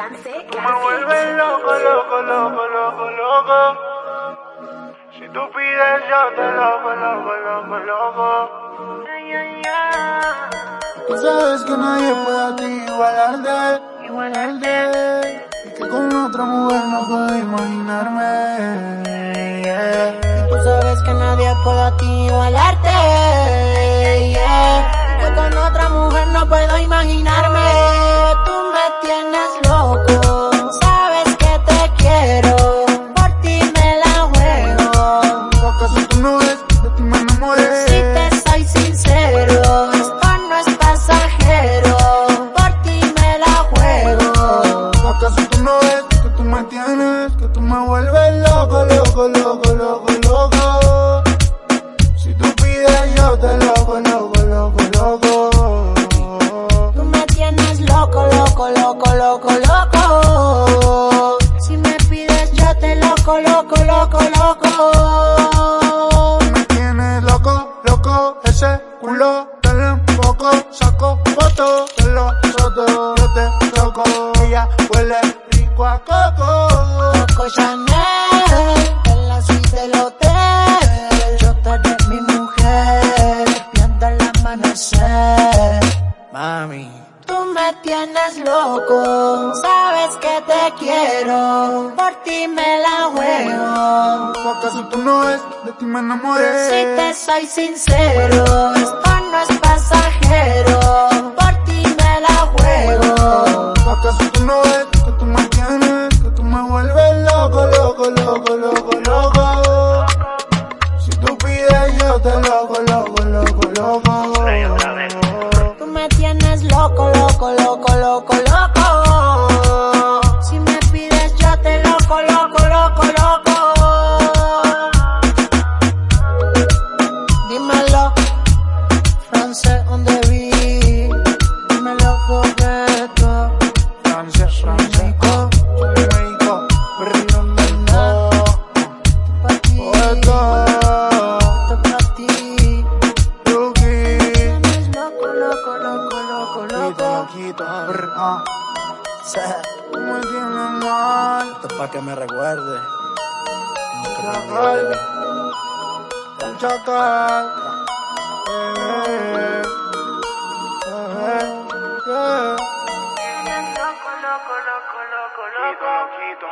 France. Tú me vuelves loco, loco, loco, loco, loco. Si tú pides, yo te loco, loco, loco, loco. Ay, ay, ay. Tú sabes que nadie puede a ti igualarte, igualarte. Y que con otra mujer no puedo imaginarme. yeah. Tú sabes que nadie puede a ti igualarte. Yeah. Que con otra mujer no puedo imaginarme. Ti me enamoré. Si te soy sincero, esto no es pasajero. Por ti me la juego. ¿Acaso tú no ves? Que tú me tienes, que tú me vuelves loco, loco, loco, loco, loco. Si tú pides, yo te loco, loco, loco, loco. Tú me tienes loco, loco, loco, loco, loco. Si me pides, yo te loco, loco, loco, loco. Coco Chanel, en la suite del hotel. Yo te haré mi mujer, viendo el amanecer. Mami, Tú me tienes loco, sabes que te quiero, por ti me la juego. ¿acaso tú no ves? De ti me enamoré. Si te soy sincero, esto no es pasajero, por ti me la juego. ¿Acaso tú no ves? Que tú me tienes, que tú me vuelves loco, loco, loco, loco. Si tú pides, yo te loco, loco, loco, loco. Tú me tienes loco, loco, loco, loco, loco. Si me pides, yo te loco, loco, loco, loco. Dímelo, France on the beat. Dímelo, Bogueto. Francia, Francia, cotorra. Ah. Sí. Tú mal. Esto es pa' que me recuerde. No, que. El chacal. Loco, loco, loco, loco, loco. Quito,